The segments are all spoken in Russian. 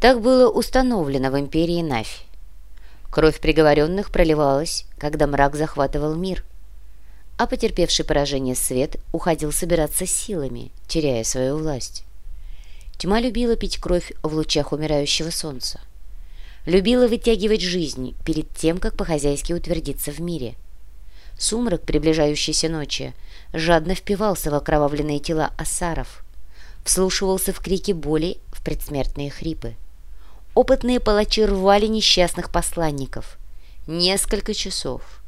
Так было установлено в империи Нафь. Кровь приговоренных проливалась, когда мрак захватывал мир, а потерпевший поражение свет уходил собираться силами, теряя свою власть. Тьма любила пить кровь в лучах умирающего солнца. Любила вытягивать жизнь перед тем, как по-хозяйски утвердиться в мире. Сумрак приближающейся ночи жадно впивался в окровавленные тела осаров, вслушивался в крики боли, в предсмертные хрипы. Опытные палачи рвали несчастных посланников. Несколько часов.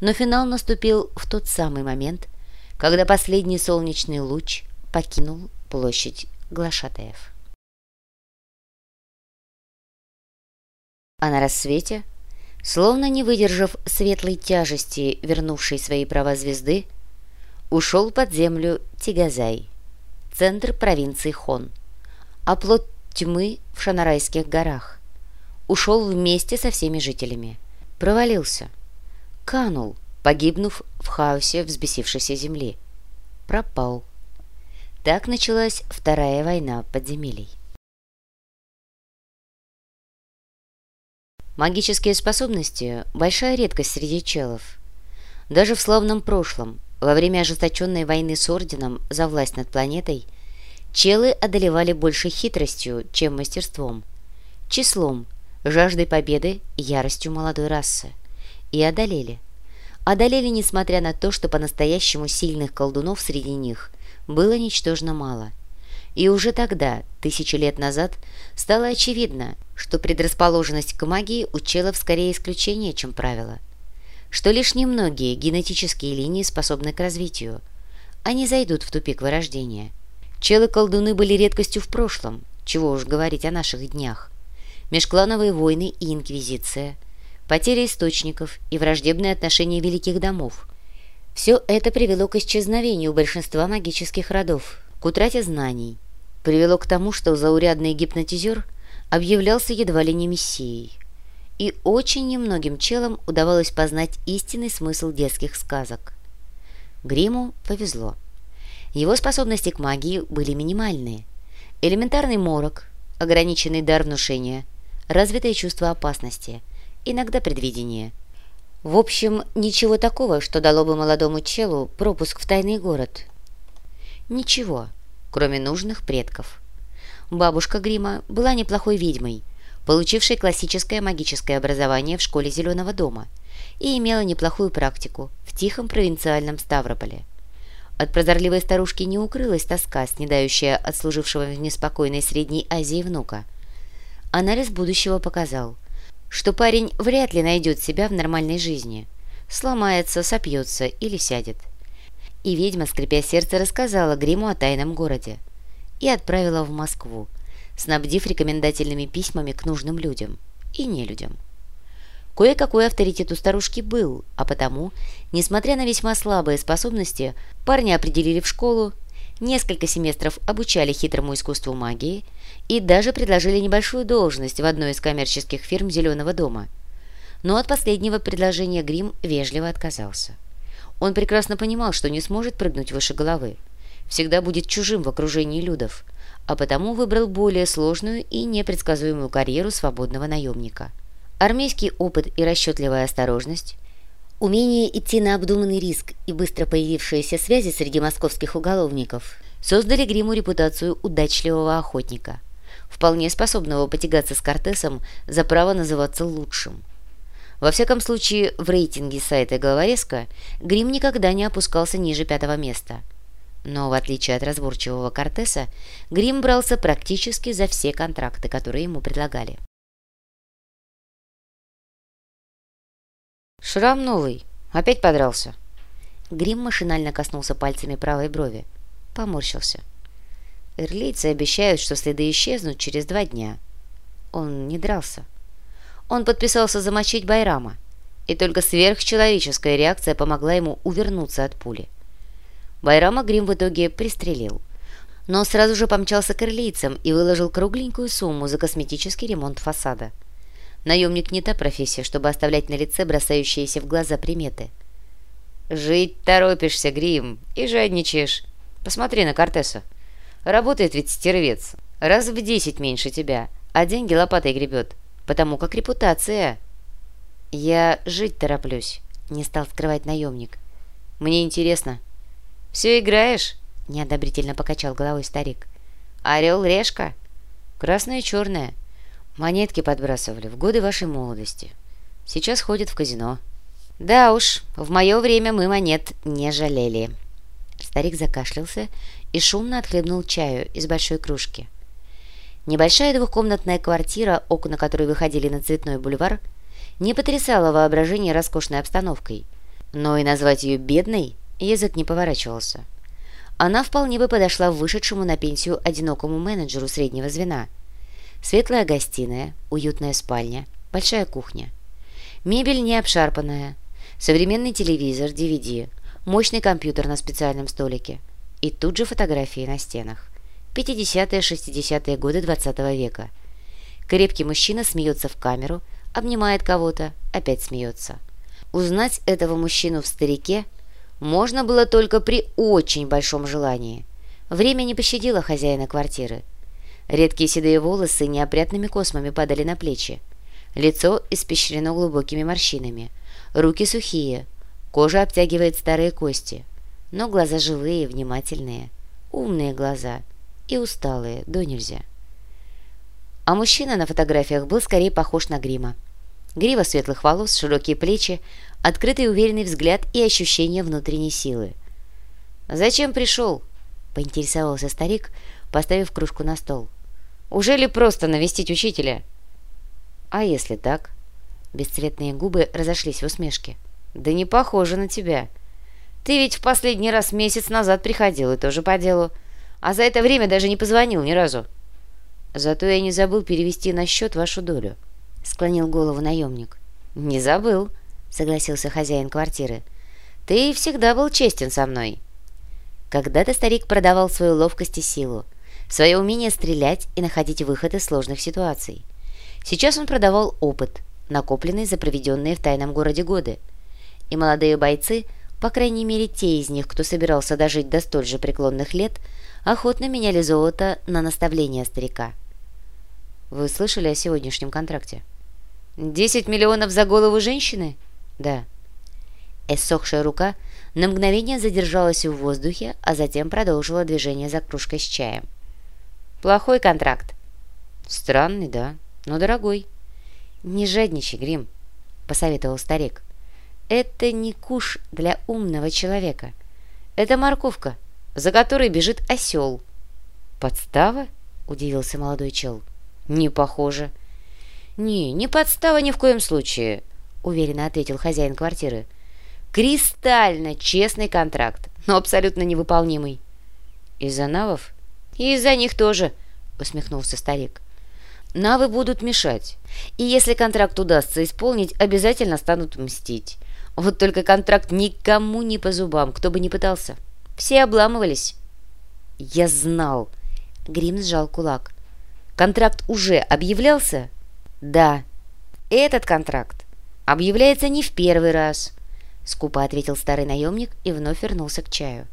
Но финал наступил в тот самый момент, когда последний солнечный луч покинул площадь глашатаев. А на рассвете, словно не выдержав светлой тяжести вернувшей свои права звезды, ушел под землю Тигазай, центр провинции Хон, оплот тьмы в Шанарайских горах. Ушел вместе со всеми жителями. Провалился. Канул, погибнув в хаосе взбесившейся земли. Пропал. Так началась Вторая война подземелий. Магические способности – большая редкость среди челов. Даже в славном прошлом, во время ожесточенной войны с Орденом за власть над планетой, челы одолевали больше хитростью, чем мастерством, числом, жаждой победы яростью молодой расы. И одолели. Одолели, несмотря на то, что по-настоящему сильных колдунов среди них было ничтожно мало. И уже тогда, тысячи лет назад, стало очевидно, что предрасположенность к магии у челов скорее исключение, чем правило. Что лишь немногие генетические линии способны к развитию. Они зайдут в тупик вырождения. Челы-колдуны были редкостью в прошлом, чего уж говорить о наших днях. Межклановые войны и инквизиция, потеря источников и враждебные отношения великих домов. Все это привело к исчезновению большинства магических родов, к утрате знаний, привело к тому, что заурядный гипнотизер объявлялся едва ли не мессией. И очень немногим челам удавалось познать истинный смысл детских сказок. Гриму повезло. Его способности к магии были минимальные. Элементарный морок, ограниченный дар внушения, развитое чувство опасности, иногда предвидение. В общем, ничего такого, что дало бы молодому челу пропуск в тайный город – Ничего, кроме нужных предков. Бабушка Грима была неплохой ведьмой, получившей классическое магическое образование в школе Зеленого дома и имела неплохую практику в тихом провинциальном Ставрополе. От прозорливой старушки не укрылась тоска, снедающая от служившего в неспокойной Средней Азии внука. Анализ будущего показал, что парень вряд ли найдет себя в нормальной жизни, сломается, сопьется или сядет и ведьма, скрипя сердце, рассказала Гриму о тайном городе и отправила в Москву, снабдив рекомендательными письмами к нужным людям и нелюдям. Кое-какой авторитет у старушки был, а потому, несмотря на весьма слабые способности, парня определили в школу, несколько семестров обучали хитрому искусству магии и даже предложили небольшую должность в одной из коммерческих фирм «Зеленого дома». Но от последнего предложения Грим вежливо отказался. Он прекрасно понимал, что не сможет прыгнуть выше головы. Всегда будет чужим в окружении людов, а потому выбрал более сложную и непредсказуемую карьеру свободного наемника. Армейский опыт и расчетливая осторожность, умение идти на обдуманный риск и быстро появившиеся связи среди московских уголовников создали Гриму репутацию удачливого охотника, вполне способного потягаться с Кортесом за право называться лучшим. Во всяком случае, в рейтинге сайта «Головорезка» грим никогда не опускался ниже пятого места. Но, в отличие от разборчивого Кортеса, грим брался практически за все контракты, которые ему предлагали. «Шрам новый. Опять подрался». Грим машинально коснулся пальцами правой брови. Поморщился. Эрлийцы обещают, что следы исчезнут через два дня. Он не дрался. Он подписался замочить Байрама, и только сверхчеловеческая реакция помогла ему увернуться от пули. Байрама Грим в итоге пристрелил, но сразу же помчался к ирлийцам и выложил кругленькую сумму за косметический ремонт фасада. Наемник не та профессия, чтобы оставлять на лице бросающиеся в глаза приметы. «Жить торопишься, Грим, и жадничаешь. Посмотри на Кортеса. Работает ведь стервец. Раз в десять меньше тебя, а деньги лопатой гребет, потому как репутация. Я жить тороплюсь, не стал скрывать наемник. Мне интересно. Все играешь? Неодобрительно покачал головой старик. Орел, решка? Красная и черная. Монетки подбрасывали в годы вашей молодости. Сейчас ходят в казино. Да уж, в мое время мы монет не жалели. Старик закашлялся и шумно отхлебнул чаю из большой кружки. Небольшая двухкомнатная квартира, окна которой выходили на Цветной бульвар, не потрясала воображение роскошной обстановкой, но и назвать ее бедной язык не поворачивался. Она вполне бы подошла вышедшему на пенсию одинокому менеджеру среднего звена. Светлая гостиная, уютная спальня, большая кухня. Мебель не обшарпанная, современный телевизор, DVD, мощный компьютер на специальном столике – и тут же фотографии на стенах. 50-60-е годы 20 -го века. Крепкий мужчина смеется в камеру, обнимает кого-то, опять смеется. Узнать этого мужчину в старике можно было только при очень большом желании. Время не пощадило хозяина квартиры. Редкие седые волосы неопрятными космами падали на плечи. Лицо испещрено глубокими морщинами. Руки сухие. Кожа обтягивает старые кости но глаза живые, внимательные, умные глаза и усталые, до нельзя. А мужчина на фотографиях был скорее похож на грима. Грива светлых волос, широкие плечи, открытый уверенный взгляд и ощущение внутренней силы. «Зачем пришел?» — поинтересовался старик, поставив кружку на стол. «Уже ли просто навестить учителя?» «А если так?» Бесцветные губы разошлись в усмешке. «Да не похоже на тебя. Ты ведь в последний раз месяц назад приходил, и тоже по делу. А за это время даже не позвонил ни разу. Зато я не забыл перевести на счет вашу долю. Склонил голову наемник. Не забыл, согласился хозяин квартиры. Ты всегда был честен со мной. Когда-то старик продавал свою ловкость и силу, свое умение стрелять и находить выход из сложных ситуаций. Сейчас он продавал опыт, накопленный за проведенные в тайном городе годы. И молодые бойцы – по крайней мере, те из них, кто собирался дожить до столь же преклонных лет, охотно меняли золото на наставление старика. Вы слышали о сегодняшнем контракте? «Десять миллионов за голову женщины?» «Да». Эссохшая рука на мгновение задержалась в воздухе, а затем продолжила движение за кружкой с чаем. «Плохой контракт». «Странный, да, но дорогой». «Не жадничай, Грим», — посоветовал старик. Это не куш для умного человека. Это морковка, за которой бежит осел. «Подстава?» — удивился молодой чел. «Не похоже». «Не, не подстава ни в коем случае», — уверенно ответил хозяин квартиры. «Кристально честный контракт, но абсолютно невыполнимый». «Из-за навов?» «И из-за них тоже», — усмехнулся старик. «Навы будут мешать, и если контракт удастся исполнить, обязательно станут мстить. Вот только контракт никому не по зубам, кто бы ни пытался. Все обламывались. Я знал. Грим сжал кулак. Контракт уже объявлялся? Да. Этот контракт объявляется не в первый раз. Скупо ответил старый наемник и вновь вернулся к чаю.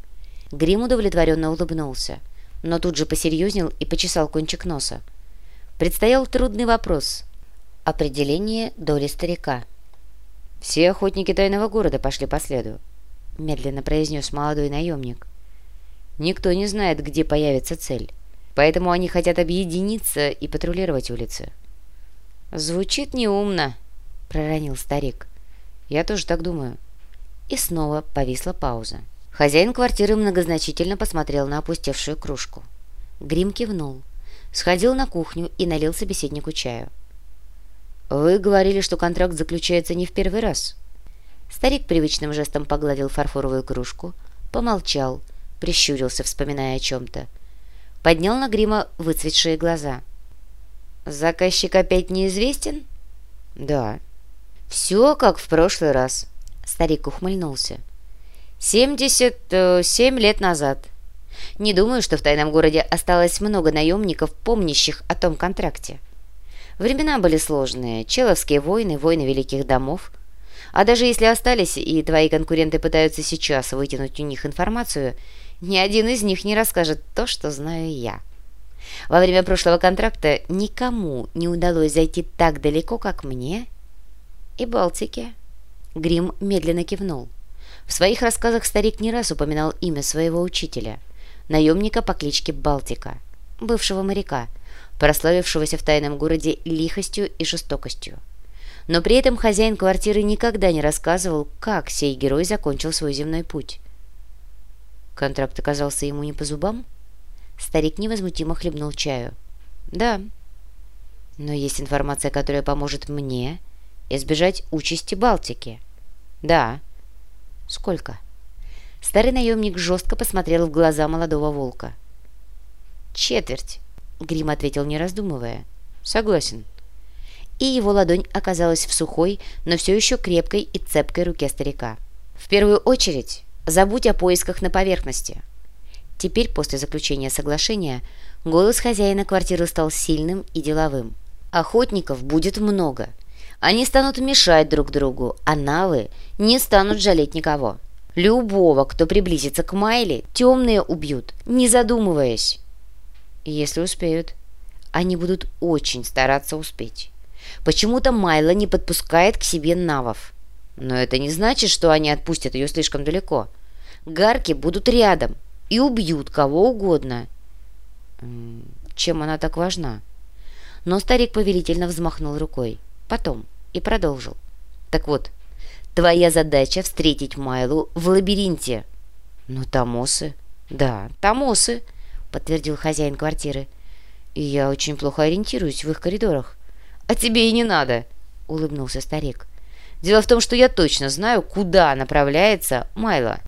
Грим удовлетворенно улыбнулся, но тут же посерьезнел и почесал кончик носа. Предстоял трудный вопрос. Определение доли старика. «Все охотники тайного города пошли по следу», — медленно произнес молодой наемник. «Никто не знает, где появится цель, поэтому они хотят объединиться и патрулировать улицы». «Звучит неумно», — проронил старик. «Я тоже так думаю». И снова повисла пауза. Хозяин квартиры многозначительно посмотрел на опустевшую кружку. Грим кивнул, сходил на кухню и налил собеседнику чаю. «Вы говорили, что контракт заключается не в первый раз». Старик привычным жестом погладил фарфоровую кружку, помолчал, прищурился, вспоминая о чем-то. Поднял на грима выцветшие глаза. «Заказчик опять неизвестен?» «Да». «Все как в прошлый раз», — старик ухмыльнулся. «Семьдесят семь лет назад. Не думаю, что в тайном городе осталось много наемников, помнящих о том контракте. Времена были сложные, человские войны, войны великих домов. А даже если остались, и твои конкуренты пытаются сейчас вытянуть у них информацию, ни один из них не расскажет то, что знаю я. Во время прошлого контракта никому не удалось зайти так далеко, как мне и Балтике. Грим медленно кивнул. В своих рассказах старик не раз упоминал имя своего учителя, наемника по кличке Балтика, бывшего моряка, прославившегося в тайном городе лихостью и жестокостью. Но при этом хозяин квартиры никогда не рассказывал, как сей герой закончил свой земной путь. Контракт оказался ему не по зубам? Старик невозмутимо хлебнул чаю. «Да, но есть информация, которая поможет мне избежать участи Балтики». «Да». «Сколько?» Старый наемник жестко посмотрел в глаза молодого волка. «Четверть», — Грим ответил, не раздумывая. «Согласен». И его ладонь оказалась в сухой, но все еще крепкой и цепкой руке старика. «В первую очередь забудь о поисках на поверхности». Теперь, после заключения соглашения, голос хозяина квартиры стал сильным и деловым. «Охотников будет много». Они станут мешать друг другу, а навы не станут жалеть никого. Любого, кто приблизится к Майли, темные убьют, не задумываясь. Если успеют. Они будут очень стараться успеть. Почему-то Майла не подпускает к себе навов. Но это не значит, что они отпустят ее слишком далеко. Гарки будут рядом и убьют кого угодно. Чем она так важна? Но старик повелительно взмахнул рукой. Потом. И продолжил. Так вот, твоя задача встретить Майлу в лабиринте. Ну, Тамосы. Да, Тамосы, подтвердил хозяин квартиры. Я очень плохо ориентируюсь в их коридорах. А тебе и не надо, улыбнулся старик. Дело в том, что я точно знаю, куда направляется Майла.